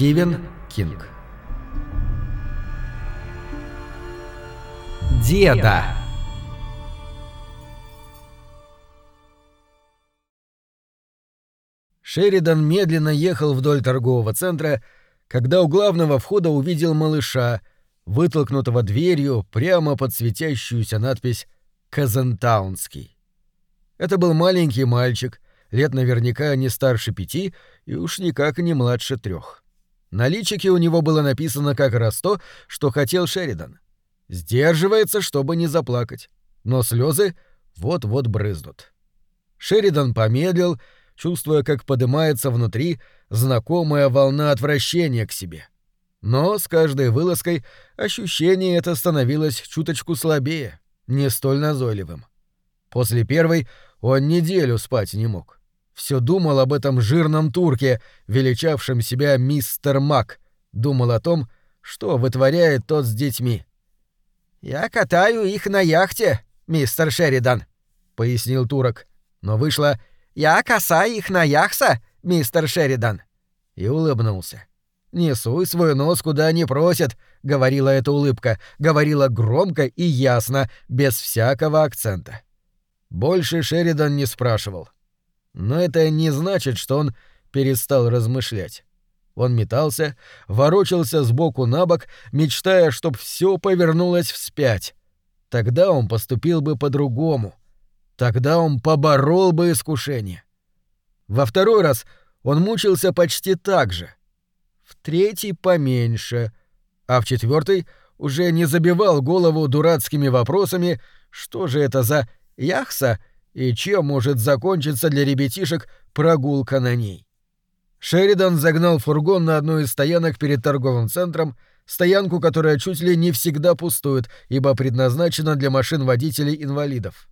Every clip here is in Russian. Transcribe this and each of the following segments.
Стивен Кинг Деда Шеридан медленно ехал вдоль торгового центра, когда у главного входа увидел малыша, вытолкнутого дверью прямо под светящуюся надпись «Казантаунский». Это был маленький мальчик, лет наверняка не старше пяти и уж никак не младше трех. На личике у него было написано как раз то, что хотел Шеридан. Сдерживается, чтобы не заплакать, но слезы вот-вот брызнут. Шеридан помедлил, чувствуя, как поднимается внутри знакомая волна отвращения к себе. Но с каждой вылазкой ощущение это становилось чуточку слабее, не столь назойливым. После первой он неделю спать не мог. Все думал об этом жирном турке, величавшем себя мистер Мак, думал о том, что вытворяет тот с детьми. «Я катаю их на яхте, мистер Шеридан», — пояснил турок. Но вышло «Я касаю их на яхса, мистер Шеридан». И улыбнулся. «Не суй свой нос куда не просят», — говорила эта улыбка, говорила громко и ясно, без всякого акцента. Больше Шеридан не спрашивал. Но это не значит, что он перестал размышлять. Он метался, ворочался сбоку на бок, мечтая, чтоб все повернулось вспять. Тогда он поступил бы по-другому. Тогда он поборол бы искушение. Во второй раз он мучился почти так же. В третий поменьше, а в четвертый уже не забивал голову дурацкими вопросами, что же это за яхса и чем может закончиться для ребятишек прогулка на ней. Шеридан загнал фургон на одну из стоянок перед торговым центром, стоянку, которая чуть ли не всегда пустует, ибо предназначена для машин водителей-инвалидов.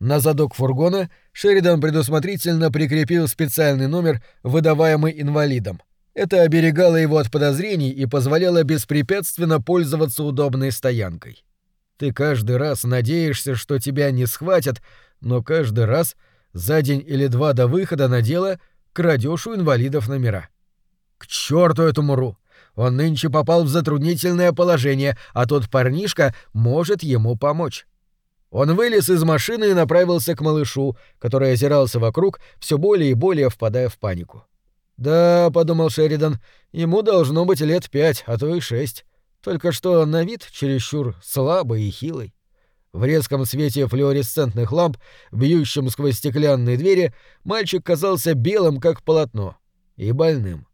На задок фургона Шеридан предусмотрительно прикрепил специальный номер, выдаваемый инвалидам. Это оберегало его от подозрений и позволяло беспрепятственно пользоваться удобной стоянкой. Ты каждый раз надеешься, что тебя не схватят, но каждый раз за день или два до выхода на дело крадешь у инвалидов номера. К черту эту муру! Он нынче попал в затруднительное положение, а тот парнишка может ему помочь. Он вылез из машины и направился к малышу, который озирался вокруг, все более и более впадая в панику. «Да», — подумал Шеридан, — «ему должно быть лет пять, а то и шесть. Только что на вид чересчур слабый и хилый». В резком свете флуоресцентных ламп, бьющем сквозь стеклянные двери, мальчик казался белым, как полотно, и больным.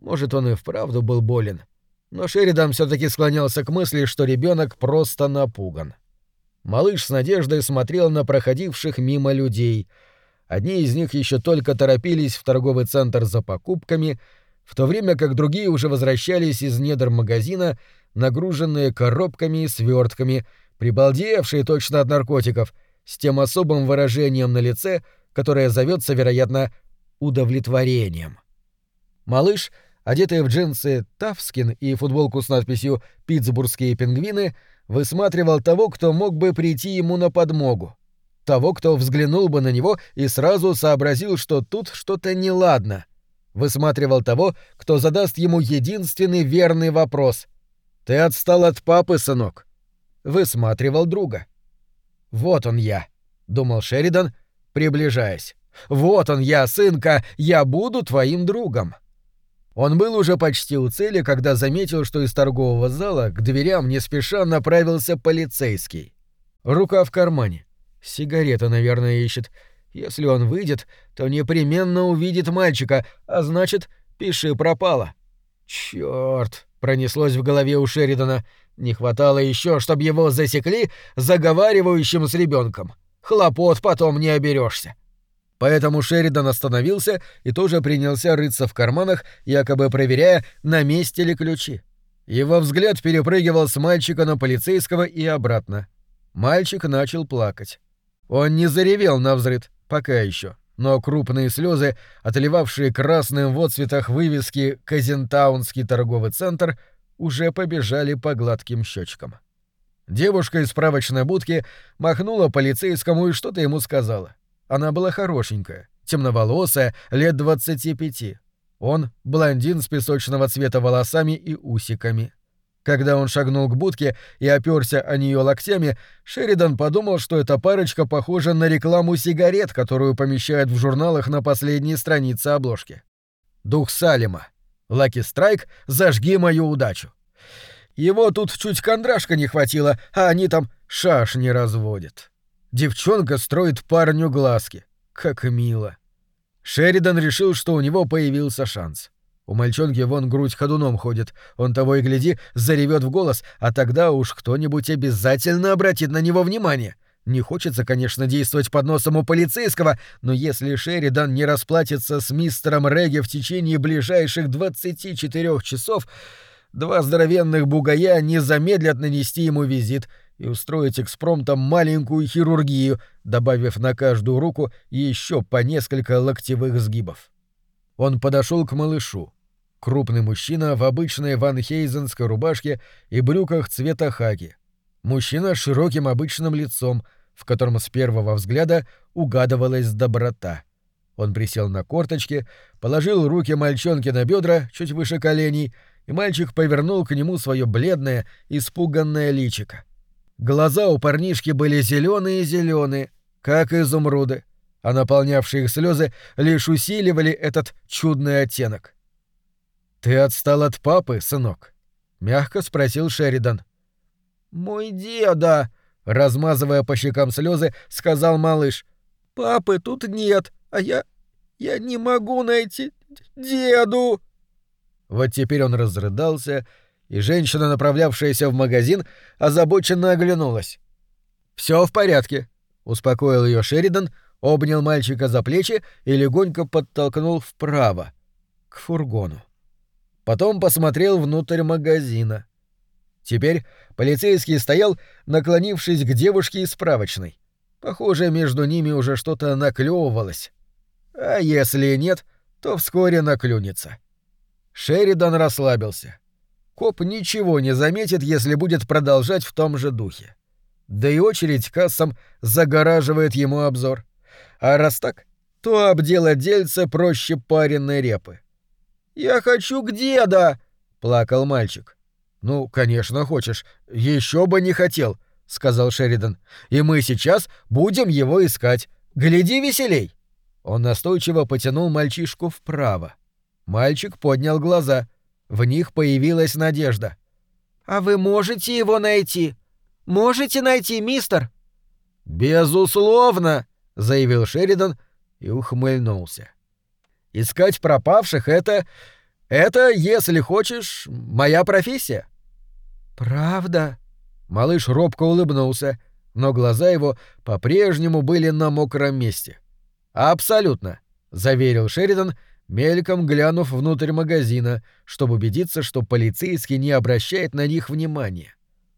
Может, он и вправду был болен. Но Шеридан все таки склонялся к мысли, что ребенок просто напуган. Малыш с надеждой смотрел на проходивших мимо людей. Одни из них еще только торопились в торговый центр за покупками, в то время как другие уже возвращались из недр магазина, нагруженные коробками и свертками, прибалдевшие точно от наркотиков, с тем особым выражением на лице, которое зовется, вероятно, удовлетворением. Малыш, одетый в джинсы Тавскин и футболку с надписью «Питтсбургские пингвины», высматривал того, кто мог бы прийти ему на подмогу. Того, кто взглянул бы на него и сразу сообразил, что тут что-то неладно. Высматривал того, кто задаст ему единственный верный вопрос. «Ты отстал от папы, сынок?» Высматривал друга. «Вот он я», — думал Шеридан, приближаясь. «Вот он я, сынка, я буду твоим другом». Он был уже почти у цели, когда заметил, что из торгового зала к дверям не спеша направился полицейский. Рука в кармане. Сигарета, наверное, ищет. Если он выйдет, то непременно увидит мальчика, а значит, пиши пропало. Чёрт! Пронеслось в голове у Шеридана. Не хватало еще, чтобы его засекли заговаривающим с ребенком. Хлопот потом не оберешься. Поэтому Шеридан остановился и тоже принялся рыться в карманах, якобы проверяя, на месте ли ключи. Его взгляд перепрыгивал с мальчика на полицейского и обратно. Мальчик начал плакать. Он не заревел на взрыд, пока еще, но крупные слезы, отливавшие красным в отцветах вывески «Казентаунский торговый центр», уже побежали по гладким щечкам. Девушка из справочной будки махнула полицейскому и что-то ему сказала. Она была хорошенькая, темноволосая, лет двадцати пяти. Он — блондин с песочного цвета волосами и усиками. Когда он шагнул к будке и оперся о нее локтями, Шеридан подумал, что эта парочка похожа на рекламу сигарет, которую помещают в журналах на последней странице обложки. Дух Салима. Лаки Страйк, зажги мою удачу. Его тут чуть кондрашка не хватило, а они там шаш не разводят. Девчонка строит парню глазки. Как мило. Шеридан решил, что у него появился шанс. У мальчонки вон грудь ходуном ходит, он того и гляди, заревет в голос, а тогда уж кто-нибудь обязательно обратит на него внимание. Не хочется, конечно, действовать под носом у полицейского, но если Шеридан не расплатится с мистером Регги в течение ближайших 24 часов, два здоровенных бугая не замедлят нанести ему визит и устроить экспромтом маленькую хирургию, добавив на каждую руку еще по несколько локтевых сгибов. Он подошел к малышу. Крупный мужчина в обычной ванхейзенской рубашке и брюках цвета хаки. Мужчина с широким обычным лицом, в котором с первого взгляда угадывалась доброта. Он присел на корточки, положил руки мальчонке на бедра чуть выше коленей, и мальчик повернул к нему свое бледное, испуганное личико. Глаза у парнишки были зеленые-зеленые, как изумруды, а наполнявшие их слезы лишь усиливали этот чудный оттенок. «Ты отстал от папы, сынок?» — мягко спросил Шеридан. «Мой деда!» — размазывая по щекам слезы, сказал малыш. «Папы тут нет, а я... я не могу найти деду!» Вот теперь он разрыдался и женщина, направлявшаяся в магазин, озабоченно оглянулась. Все в порядке», — успокоил ее Шеридан, обнял мальчика за плечи и легонько подтолкнул вправо, к фургону. Потом посмотрел внутрь магазина. Теперь полицейский стоял, наклонившись к девушке из справочной. Похоже, между ними уже что-то наклевывалось. А если нет, то вскоре наклюнется. Шеридан расслабился. Коп ничего не заметит, если будет продолжать в том же духе. Да и очередь кассам загораживает ему обзор. А раз так, то обделать дельце проще паренной репы. «Я хочу к деда!» — плакал мальчик. «Ну, конечно, хочешь. Еще бы не хотел», — сказал Шеридан. «И мы сейчас будем его искать. Гляди веселей!» Он настойчиво потянул мальчишку вправо. Мальчик поднял глаза — в них появилась надежда. «А вы можете его найти? Можете найти, мистер?» «Безусловно», — заявил Шеридан и ухмыльнулся. «Искать пропавших — это... это, если хочешь, моя профессия». «Правда?» Малыш робко улыбнулся, но глаза его по-прежнему были на мокром месте. «Абсолютно», — заверил Шеридан мельком глянув внутрь магазина, чтобы убедиться, что полицейский не обращает на них внимания.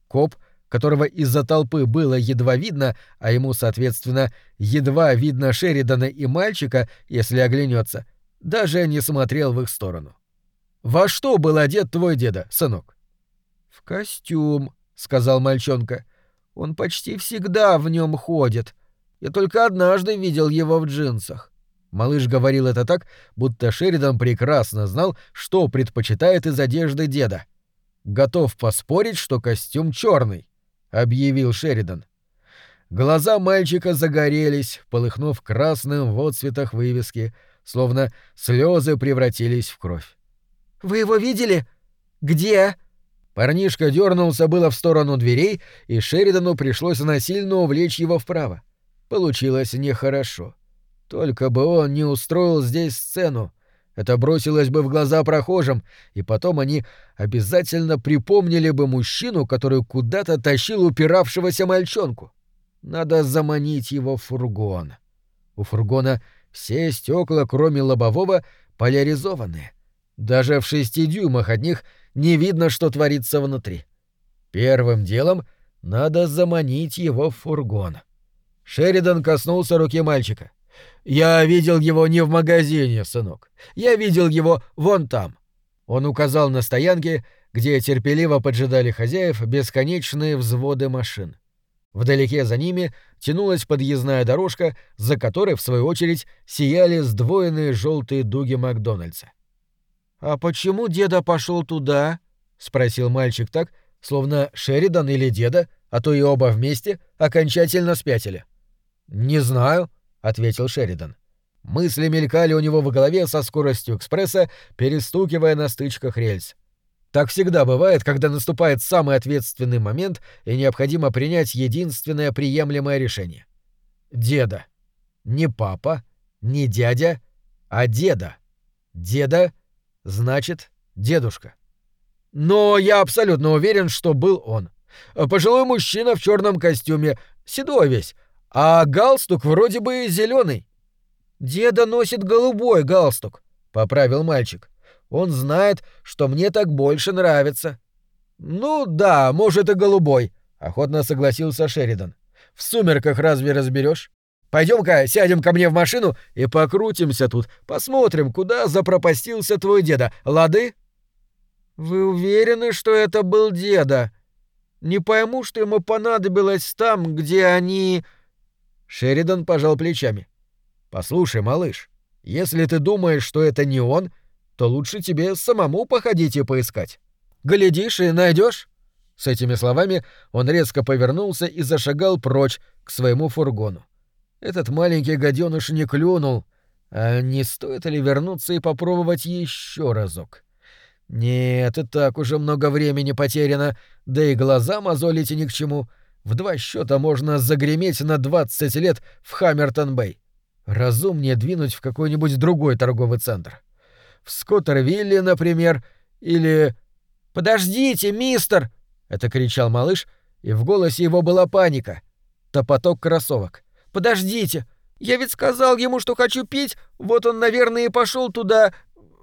Коп, которого из-за толпы было едва видно, а ему, соответственно, едва видно Шеридана и мальчика, если оглянется, даже не смотрел в их сторону. «Во что был одет твой деда, сынок?» «В костюм», — сказал мальчонка. «Он почти всегда в нем ходит. Я только однажды видел его в джинсах. Малыш говорил это так, будто Шеридан прекрасно знал, что предпочитает из одежды деда. «Готов поспорить, что костюм черный», — объявил Шеридан. Глаза мальчика загорелись, полыхнув красным в отцветах вывески, словно слезы превратились в кровь. «Вы его видели? Где?» Парнишка дернулся было в сторону дверей, и Шеридану пришлось насильно увлечь его вправо. Получилось нехорошо. Только бы он не устроил здесь сцену. Это бросилось бы в глаза прохожим, и потом они обязательно припомнили бы мужчину, который куда-то тащил упиравшегося мальчонку. Надо заманить его в фургон. У фургона все стекла, кроме лобового, поляризованные. Даже в шести дюймах от них не видно, что творится внутри. Первым делом надо заманить его в фургон. Шеридан коснулся руки мальчика. «Я видел его не в магазине, сынок. Я видел его вон там». Он указал на стоянке, где терпеливо поджидали хозяев бесконечные взводы машин. Вдалеке за ними тянулась подъездная дорожка, за которой, в свою очередь, сияли сдвоенные желтые дуги Макдональдса. «А почему деда пошел туда?» — спросил мальчик так, словно Шеридан или деда, а то и оба вместе, окончательно спятили. «Не знаю», — ответил Шеридан. Мысли мелькали у него в голове со скоростью экспресса, перестукивая на стычках рельс. Так всегда бывает, когда наступает самый ответственный момент и необходимо принять единственное приемлемое решение. Деда. Не папа, не дядя, а деда. Деда значит дедушка. Но я абсолютно уверен, что был он. Пожилой мужчина в черном костюме, седой весь, а галстук вроде бы зеленый. Деда носит голубой галстук, поправил мальчик. Он знает, что мне так больше нравится. Ну да, может и голубой, охотно согласился Шеридан. В сумерках разве разберешь? Пойдем-ка, сядем ко мне в машину и покрутимся тут, посмотрим, куда запропастился твой деда. Лады? Вы уверены, что это был деда? Не пойму, что ему понадобилось там, где они... Шеридан пожал плечами. Послушай, малыш, если ты думаешь, что это не он, то лучше тебе самому походить и поискать. Глядишь и найдешь. С этими словами он резко повернулся и зашагал прочь к своему фургону. Этот маленький гаденыш не клюнул. А не стоит ли вернуться и попробовать еще разок? Нет, и так уже много времени потеряно, да и глаза мозолить ни к чему. В два счета можно загреметь на 20 лет в Хаммертон-Бэй. Разумнее двинуть в какой-нибудь другой торговый центр в Скоттервилле, например, или... «Подождите, мистер!» — это кричал малыш, и в голосе его была паника. Топоток кроссовок. «Подождите! Я ведь сказал ему, что хочу пить, вот он, наверное, и пошел туда,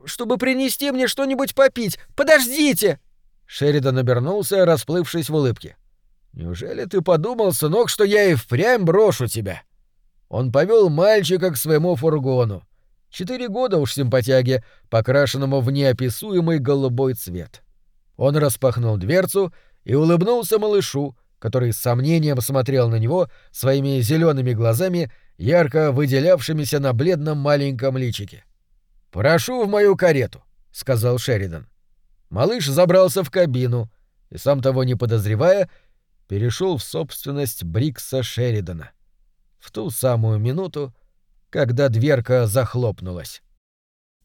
чтобы принести мне что-нибудь попить. Подождите!» Шеридан обернулся, расплывшись в улыбке. «Неужели ты подумал, сынок, что я и впрямь брошу тебя?» Он повел мальчика к своему фургону. Четыре года уж симпатяге, покрашенному в неописуемый голубой цвет. Он распахнул дверцу и улыбнулся малышу, который с сомнением смотрел на него своими зелеными глазами, ярко выделявшимися на бледном маленьком личике. «Прошу в мою карету», — сказал Шеридан. Малыш забрался в кабину и, сам того не подозревая, перешел в собственность Брикса Шеридана. В ту самую минуту, когда дверка захлопнулась.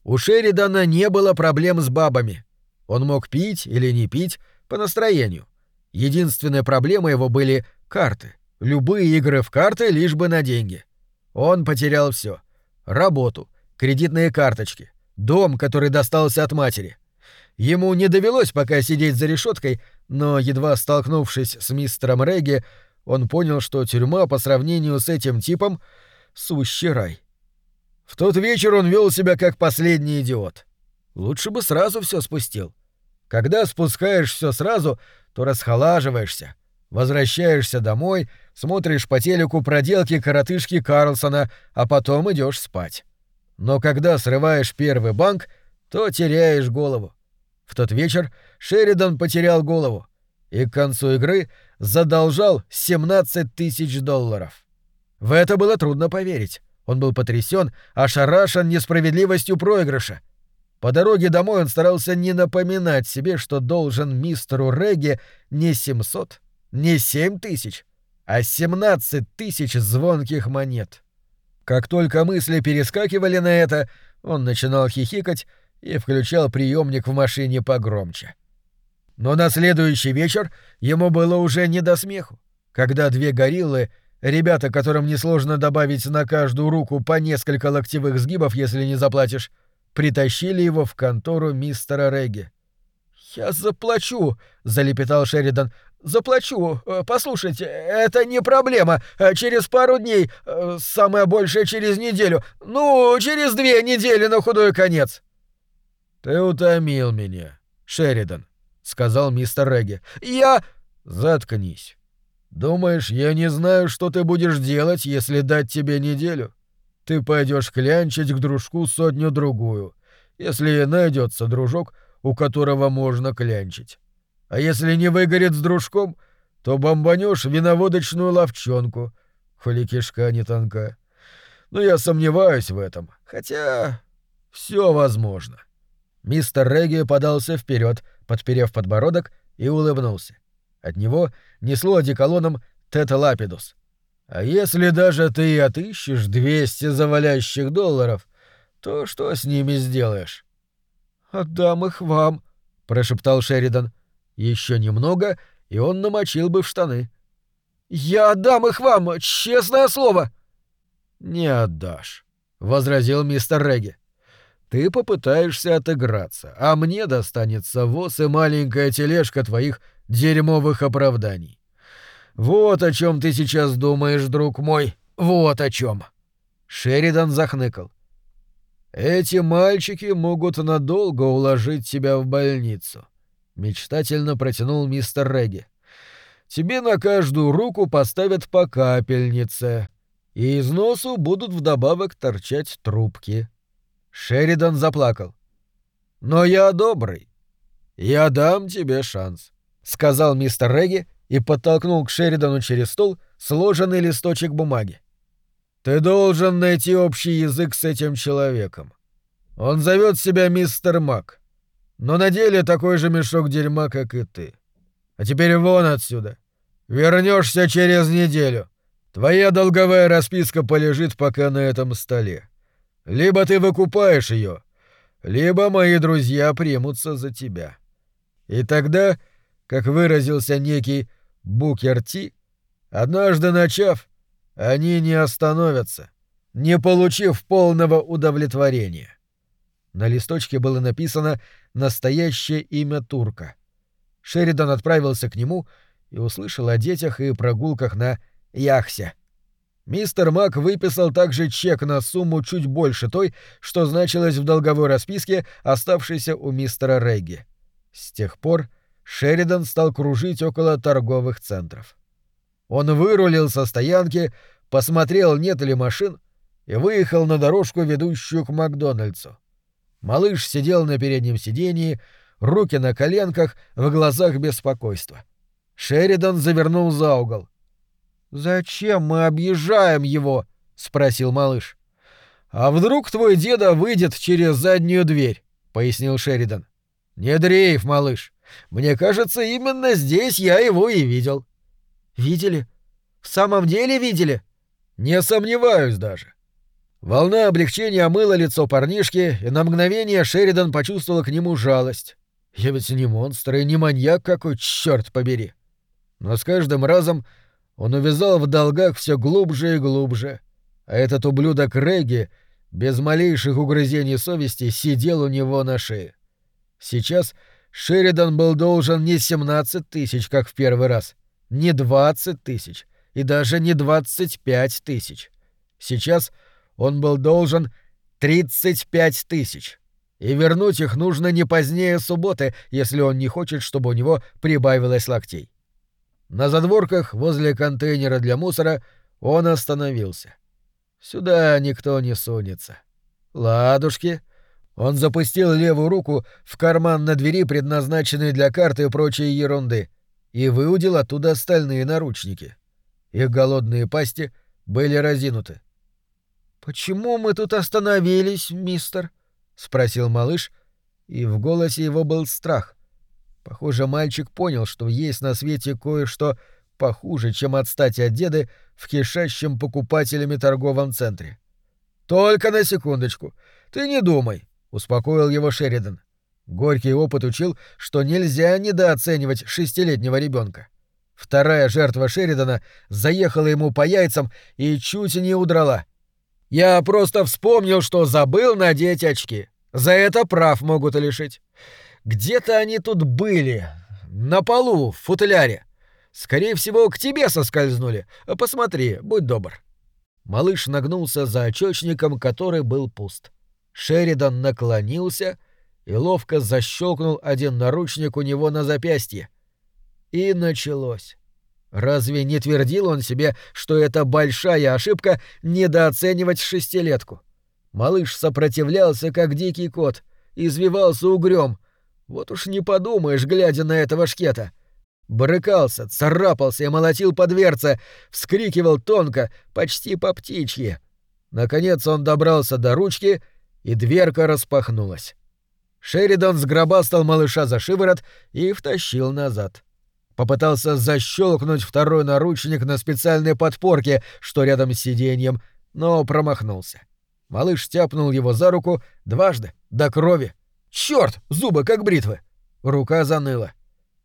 У Шеридана не было проблем с бабами. Он мог пить или не пить по настроению. Единственная проблема его были карты. Любые игры в карты лишь бы на деньги. Он потерял все: Работу, кредитные карточки, дом, который достался от матери. Ему не довелось пока сидеть за решеткой, но, едва столкнувшись с мистером Регги, он понял, что тюрьма по сравнению с этим типом — сущий рай. В тот вечер он вел себя как последний идиот. Лучше бы сразу все спустил. Когда спускаешь все сразу, то расхолаживаешься, возвращаешься домой, смотришь по телеку проделки коротышки Карлсона, а потом идешь спать. Но когда срываешь первый банк, то теряешь голову. В тот вечер Шеридан потерял голову и к концу игры задолжал 17 тысяч долларов. В это было трудно поверить. Он был потрясен, ошарашен несправедливостью проигрыша. По дороге домой он старался не напоминать себе, что должен мистеру Регги не 700, не 7 тысяч, а 17 тысяч звонких монет. Как только мысли перескакивали на это, он начинал хихикать и включал приемник в машине погромче. Но на следующий вечер ему было уже не до смеху, когда две гориллы — Ребята, которым несложно добавить на каждую руку по несколько локтевых сгибов, если не заплатишь, притащили его в контору мистера Регги. «Я заплачу», — залепетал Шеридан. «Заплачу. Э, послушайте, это не проблема. Э, через пару дней, э, самое большее через неделю. Ну, через две недели на худой конец». «Ты утомил меня, Шеридан», — сказал мистер Регги. «Я...» «Заткнись. Думаешь, я не знаю, что ты будешь делать, если дать тебе неделю? Ты пойдешь клянчить к дружку сотню-другую, если найдется дружок, у которого можно клянчить. А если не выгорит с дружком, то бомбанешь виноводочную ловчонку, коли кишка не тонка. Но я сомневаюсь в этом, хотя все возможно. Мистер Регги подался вперед, подперев подбородок, и улыбнулся. От него несло одеколоном Тета Лапидус. «А если даже ты отыщешь двести завалящих долларов, то что с ними сделаешь?» «Отдам их вам», — прошептал Шеридан. Еще немного, и он намочил бы в штаны. «Я отдам их вам, честное слово!» «Не отдашь», — возразил мистер Регги. «Ты попытаешься отыграться, а мне достанется воз и маленькая тележка твоих дерьмовых оправданий. Вот о чем ты сейчас думаешь, друг мой, вот о чем. Шеридан захныкал. Эти мальчики могут надолго уложить тебя в больницу. Мечтательно протянул мистер Регги. Тебе на каждую руку поставят по капельнице, и из носу будут вдобавок торчать трубки. Шеридан заплакал. Но я добрый. Я дам тебе шанс, сказал мистер Регги и подтолкнул к Шеридану через стол сложенный листочек бумаги. Ты должен найти общий язык с этим человеком. Он зовет себя мистер Мак, но на деле такой же мешок дерьма, как и ты. А теперь вон отсюда. Вернешься через неделю. Твоя долговая расписка полежит пока на этом столе. Либо ты выкупаешь ее, либо мои друзья примутся за тебя. И тогда, как выразился некий Букер Ти, однажды начав, они не остановятся, не получив полного удовлетворения. На листочке было написано настоящее имя турка. Шеридан отправился к нему и услышал о детях и прогулках на яхсе. Мистер Мак выписал также чек на сумму чуть больше той, что значилось в долговой расписке, оставшейся у мистера Регги. С тех пор Шеридан стал кружить около торговых центров. Он вырулил со стоянки, посмотрел, нет ли машин, и выехал на дорожку, ведущую к Макдональдсу. Малыш сидел на переднем сидении, руки на коленках, в глазах беспокойства. Шеридан завернул за угол. «Зачем мы объезжаем его?» — спросил малыш. «А вдруг твой деда выйдет через заднюю дверь?» — пояснил Шеридан. «Не дрейф, малыш. Мне кажется, именно здесь я его и видел». «Видели? В самом деле видели?» «Не сомневаюсь даже». Волна облегчения омыла лицо парнишки, и на мгновение Шеридан почувствовал к нему жалость. «Я ведь не монстр и не маньяк какой, черт побери!» Но с каждым разом он увязал в долгах все глубже и глубже, а этот ублюдок Регги без малейших угрызений совести сидел у него на шее. Сейчас Шеридан был должен не 17 тысяч, как в первый раз, не 20 тысяч и даже не 25 тысяч. Сейчас он был должен 35 тысяч. И вернуть их нужно не позднее субботы, если он не хочет, чтобы у него прибавилось локтей. На задворках возле контейнера для мусора он остановился. Сюда никто не сунется. Ладушки. Он запустил левую руку в карман на двери, предназначенный для карты и прочей ерунды, и выудил оттуда остальные наручники. Их голодные пасти были разинуты. «Почему мы тут остановились, мистер?» — спросил малыш, и в голосе его был страх. Похоже, мальчик понял, что есть на свете кое-что похуже, чем отстать от деда в кишащем покупателями торговом центре. «Только на секундочку. Ты не думай», — успокоил его Шеридан. Горький опыт учил, что нельзя недооценивать шестилетнего ребенка. Вторая жертва Шеридана заехала ему по яйцам и чуть не удрала. «Я просто вспомнил, что забыл надеть очки. За это прав могут лишить. Где-то они тут были. На полу, в футляре. Скорее всего, к тебе соскользнули. Посмотри, будь добр». Малыш нагнулся за очечником, который был пуст. Шеридан наклонился и ловко защелкнул один наручник у него на запястье. И началось. Разве не твердил он себе, что это большая ошибка недооценивать шестилетку? Малыш сопротивлялся, как дикий кот, извивался угрём, вот уж не подумаешь, глядя на этого шкета. Брыкался, царапался и молотил по дверце, вскрикивал тонко, почти по птичьи. Наконец он добрался до ручки, и дверка распахнулась. Шеридан сгробастал малыша за шиворот и втащил назад. Попытался защелкнуть второй наручник на специальной подпорке, что рядом с сиденьем, но промахнулся. Малыш тяпнул его за руку дважды, до крови. Черт, зубы как бритвы! Рука заныла.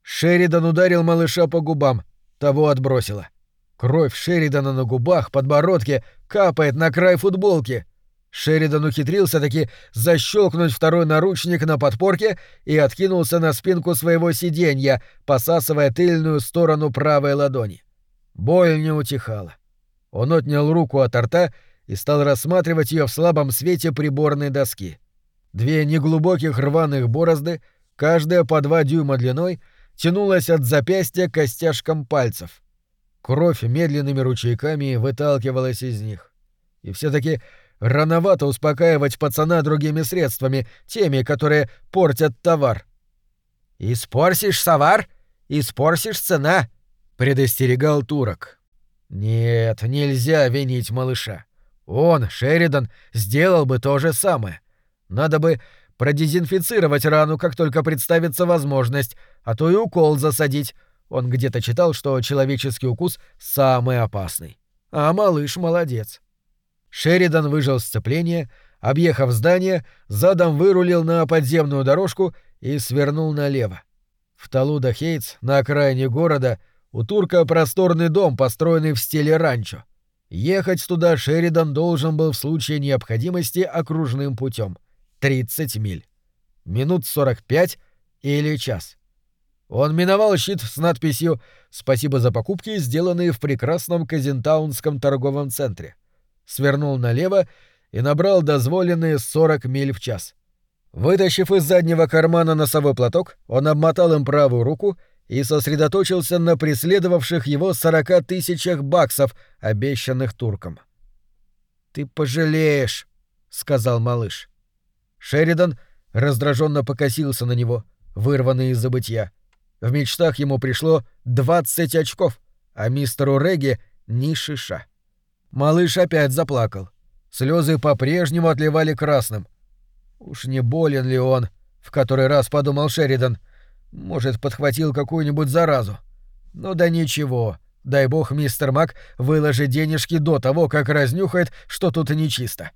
Шеридан ударил малыша по губам, того отбросило. Кровь Шеридана на губах, подбородке капает на край футболки. Шеридан ухитрился таки защелкнуть второй наручник на подпорке и откинулся на спинку своего сиденья, посасывая тыльную сторону правой ладони. Боль не утихала. Он отнял руку от рта и стал рассматривать ее в слабом свете приборной доски. Две неглубоких рваных борозды, каждая по два дюйма длиной, тянулась от запястья к костяшкам пальцев. Кровь медленными ручейками выталкивалась из них. И все таки Рановато успокаивать пацана другими средствами, теми, которые портят товар. «Испорсишь товар, испорсишь цена», — предостерегал турок. «Нет, нельзя винить малыша. Он, Шеридан, сделал бы то же самое. Надо бы продезинфицировать рану, как только представится возможность, а то и укол засадить. Он где-то читал, что человеческий укус самый опасный. А малыш молодец. Шеридан выжил сцепление, объехав здание, задом вырулил на подземную дорожку и свернул налево. В Талуда Хейтс, на окраине города, у турка просторный дом, построенный в стиле ранчо. Ехать туда Шеридан должен был в случае необходимости окружным путем. 30 миль. Минут 45 или час. Он миновал щит с надписью «Спасибо за покупки, сделанные в прекрасном Казентаунском торговом центре» свернул налево и набрал дозволенные 40 миль в час. Вытащив из заднего кармана носовой платок, он обмотал им правую руку и сосредоточился на преследовавших его 40 тысячах баксов, обещанных туркам. «Ты пожалеешь», — сказал малыш. Шеридан раздраженно покосился на него, вырванный из забытья. В мечтах ему пришло 20 очков, а мистеру Регги — ни шиша. Малыш опять заплакал. Слезы по-прежнему отливали красным. Уж не болен ли он, в который раз подумал Шеридан. Может, подхватил какую-нибудь заразу. Ну да ничего. Дай бог мистер Мак выложит денежки до того, как разнюхает, что тут нечисто.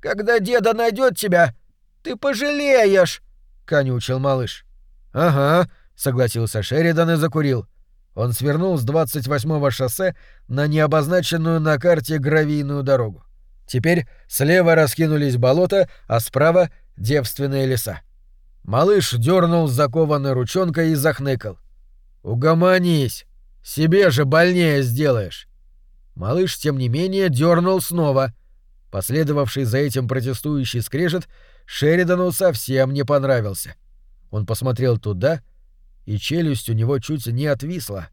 «Когда деда найдет тебя, ты пожалеешь!» — конючил малыш. «Ага», — согласился Шеридан и закурил. Он свернул с 28-го шоссе на необозначенную на карте гравийную дорогу. Теперь слева раскинулись болота, а справа — девственные леса. Малыш дернул закованной ручонкой и захныкал. «Угомонись! Себе же больнее сделаешь!» Малыш, тем не менее, дернул снова. Последовавший за этим протестующий скрежет Шеридану совсем не понравился. Он посмотрел туда — и челюсть у него чуть не отвисла.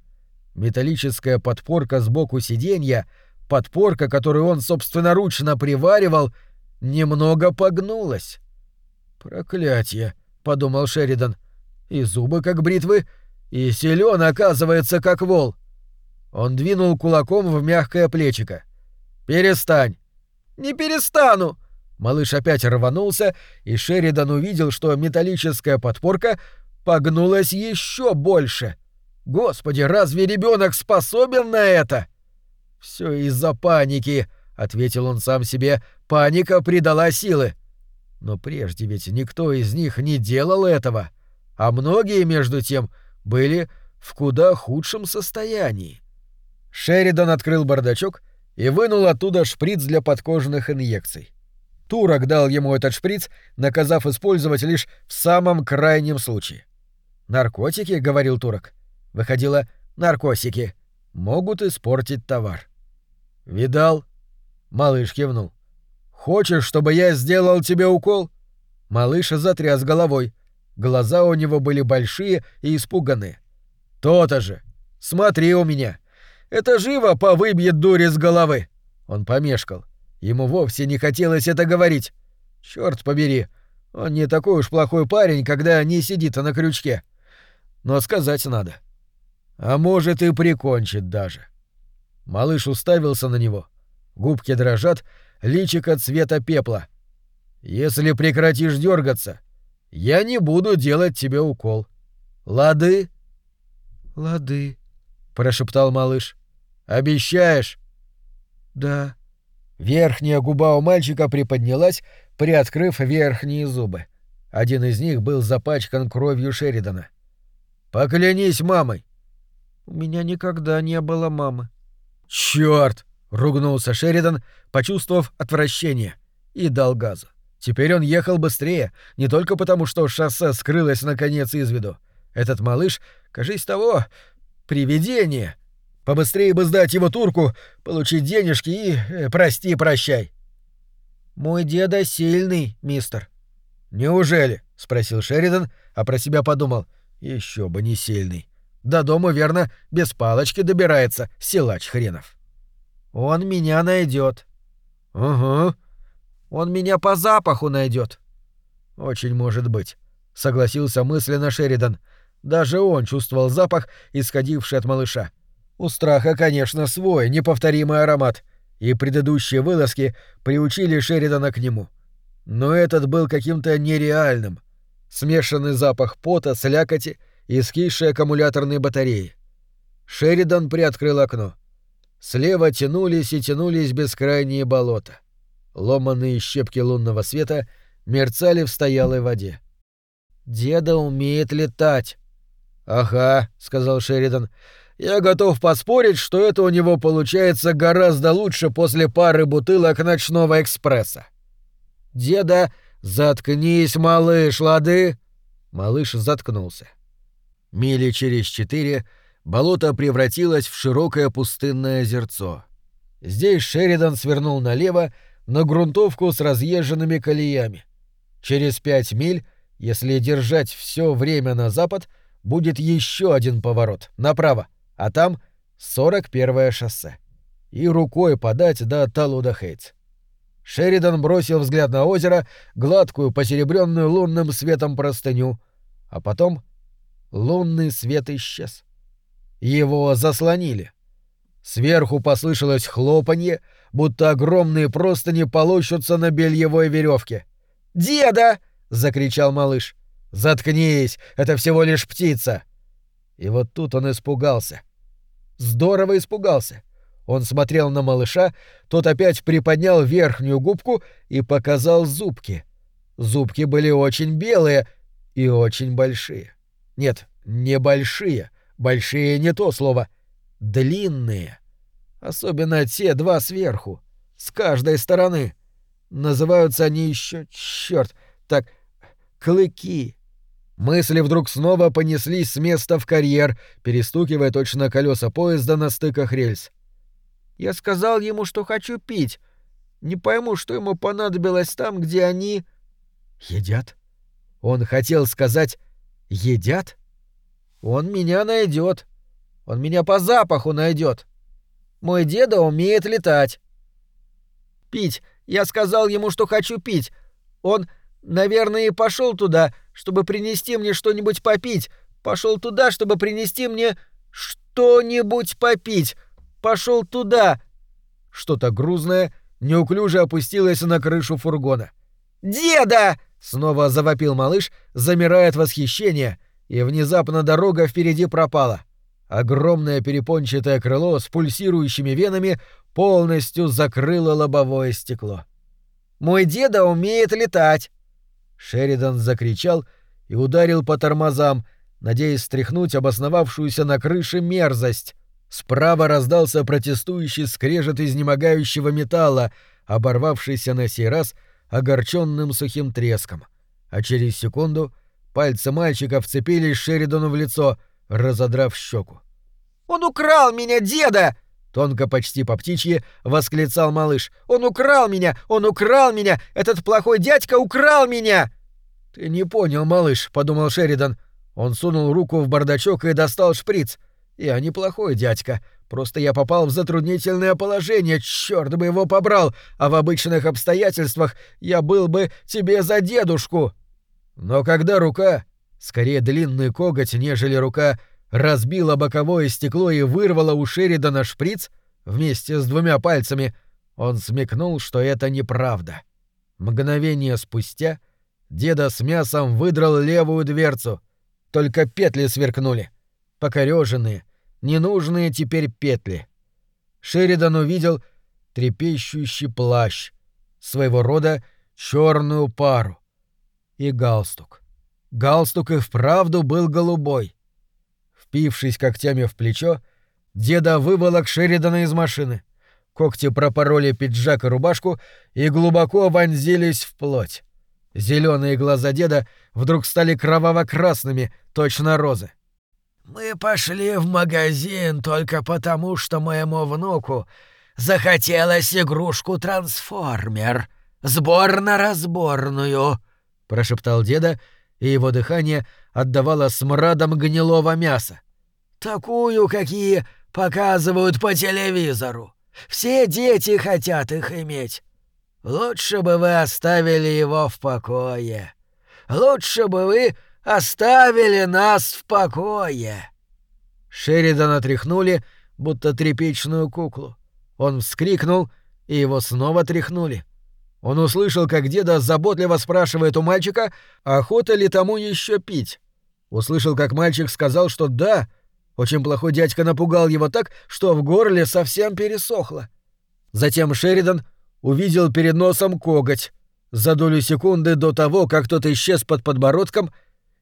Металлическая подпорка сбоку сиденья, подпорка, которую он собственноручно приваривал, немного погнулась. «Проклятье!» — подумал Шеридан. «И зубы как бритвы, и силен, оказывается, как вол». Он двинул кулаком в мягкое плечико. «Перестань!» «Не перестану!» Малыш опять рванулся, и Шеридан увидел, что металлическая подпорка погнулась еще больше. Господи, разве ребенок способен на это? Все из-за паники, ответил он сам себе. Паника придала силы. Но прежде ведь никто из них не делал этого, а многие между тем были в куда худшем состоянии. Шеридан открыл бардачок и вынул оттуда шприц для подкожных инъекций. Турок дал ему этот шприц, наказав использовать лишь в самом крайнем случае. «Наркотики», — говорил турок. Выходило «наркотики» могут испортить товар. «Видал?» — малыш кивнул. «Хочешь, чтобы я сделал тебе укол?» Малыш затряс головой. Глаза у него были большие и испуганные. «То-то же! Смотри у меня! Это живо повыбьет дури с головы!» Он помешкал. Ему вовсе не хотелось это говорить. Черт побери, он не такой уж плохой парень, когда не сидит на крючке но сказать надо. А может и прикончит даже. Малыш уставился на него. Губки дрожат, личико цвета пепла. Если прекратишь дергаться, я не буду делать тебе укол. Лады?» «Лады», — прошептал малыш. «Обещаешь?» «Да». Верхняя губа у мальчика приподнялась, приоткрыв верхние зубы. Один из них был запачкан кровью Шеридана. «Поклянись мамой!» «У меня никогда не было мамы». «Чёрт!» — ругнулся Шеридан, почувствовав отвращение, и дал газу. Теперь он ехал быстрее, не только потому, что шоссе скрылось наконец из виду. Этот малыш, кажись того, привидение. Побыстрее бы сдать его турку, получить денежки и э, прости-прощай. «Мой деда сильный, мистер». «Неужели?» — спросил Шеридан, а про себя подумал. Еще бы не сильный. До дома, верно, без палочки добирается, силач хренов». «Он меня найдет. «Угу», он меня по запаху найдет. Очень может быть, согласился мысленно Шеридан. Даже он чувствовал запах, исходивший от малыша. У страха, конечно, свой неповторимый аромат, и предыдущие вылазки приучили Шеридана к нему. Но этот был каким-то нереальным. Смешанный запах пота, слякоти и скисшей аккумуляторной батареи. Шеридан приоткрыл окно. Слева тянулись и тянулись бескрайние болота. Ломанные щепки лунного света мерцали в стоялой воде. «Деда умеет летать». «Ага», — сказал Шеридан. «Я готов поспорить, что это у него получается гораздо лучше после пары бутылок ночного экспресса». «Деда, заткнись, малыш, лады?» Малыш заткнулся. Мили через четыре болото превратилось в широкое пустынное озерцо. Здесь Шеридан свернул налево на грунтовку с разъезженными колеями. Через пять миль, если держать все время на запад, будет еще один поворот направо, а там 41-е шоссе. И рукой подать до Талуда-Хейтс. Шеридан бросил взгляд на озеро, гладкую, посеребренную лунным светом простыню, а потом лунный свет исчез. Его заслонили. Сверху послышалось хлопанье, будто огромные простыни полощутся на бельевой веревке. «Деда!» — закричал малыш. «Заткнись! Это всего лишь птица!» И вот тут он испугался. Здорово испугался. Он смотрел на малыша, тот опять приподнял верхнюю губку и показал зубки. Зубки были очень белые и очень большие. Нет, не большие. Большие не то слово. Длинные. Особенно те два сверху, с каждой стороны. Называются они еще, черт, так, клыки. Мысли вдруг снова понеслись с места в карьер, перестукивая точно колеса поезда на стыках рельс. Я сказал ему, что хочу пить. Не пойму, что ему понадобилось там, где они... Едят? Он хотел сказать «едят»? Он меня найдет. Он меня по запаху найдет. Мой деда умеет летать. Пить. Я сказал ему, что хочу пить. Он, наверное, и пошел туда, чтобы принести мне что-нибудь попить. Пошел туда, чтобы принести мне что-нибудь попить. Пошел туда. Что-то грузное неуклюже опустилось на крышу фургона. «Деда!» — снова завопил малыш, замирая от восхищения, и внезапно дорога впереди пропала. Огромное перепончатое крыло с пульсирующими венами полностью закрыло лобовое стекло. «Мой деда умеет летать!» Шеридан закричал и ударил по тормозам, надеясь стряхнуть обосновавшуюся на крыше мерзость. Справа раздался протестующий скрежет изнемогающего металла, оборвавшийся на сей раз огорченным сухим треском. А через секунду пальцы мальчика вцепились Шеридану в лицо — разодрав щеку. «Он украл меня, деда!» Тонко почти по птичьи восклицал малыш. «Он украл меня! Он украл меня! Этот плохой дядька украл меня!» «Ты не понял, малыш», — подумал Шеридан. Он сунул руку в бардачок и достал шприц. «Я неплохой дядька. Просто я попал в затруднительное положение, черт бы его побрал, а в обычных обстоятельствах я был бы тебе за дедушку». Но когда рука скорее длинный коготь, нежели рука, разбила боковое стекло и вырвала у Шеридана шприц вместе с двумя пальцами, он смекнул, что это неправда. Мгновение спустя Деда с мясом выдрал левую дверцу. Только петли сверкнули. Покореженные, ненужные теперь петли. Шеридан увидел трепещущий плащ, своего рода черную пару. И галстук. Галстук и вправду был голубой. Впившись когтями в плечо, деда выволок Шеридана из машины. Когти пропороли пиджак и рубашку и глубоко вонзились в плоть. Зеленые глаза деда вдруг стали кроваво-красными, точно розы. «Мы пошли в магазин только потому, что моему внуку захотелось игрушку-трансформер. Сбор на разборную», — прошептал деда, и его дыхание отдавало смрадом гнилого мяса. «Такую, какие показывают по телевизору. Все дети хотят их иметь. Лучше бы вы оставили его в покое. Лучше бы вы оставили нас в покое. Шеридана тряхнули, будто тряпичную куклу. Он вскрикнул, и его снова тряхнули. Он услышал, как деда заботливо спрашивает у мальчика, охота ли тому еще пить. Услышал, как мальчик сказал, что да. Очень плохой дядька напугал его так, что в горле совсем пересохло. Затем Шеридан увидел перед носом коготь за долю секунды до того, как тот исчез под подбородком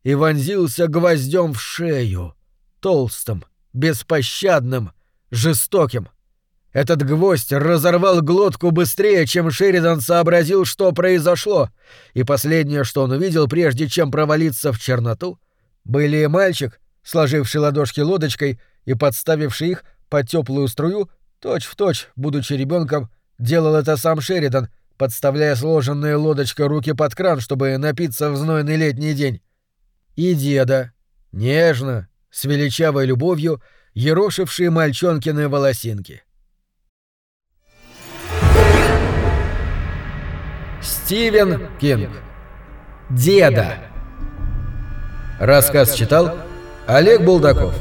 и вонзился гвоздем в шею, толстым, беспощадным, жестоким. Этот гвоздь разорвал глотку быстрее, чем Шеридан сообразил, что произошло, и последнее, что он увидел, прежде чем провалиться в черноту, были мальчик, сложивший ладошки лодочкой и подставивший их под теплую струю, точь-в-точь, точь, будучи ребенком, Делал это сам Шеридан, подставляя сложенные лодочкой руки под кран, чтобы напиться в знойный летний день. И деда, нежно, с величавой любовью, ерошившие мальчонкины волосинки. Стивен Кинг. Деда. Рассказ читал Олег Булдаков.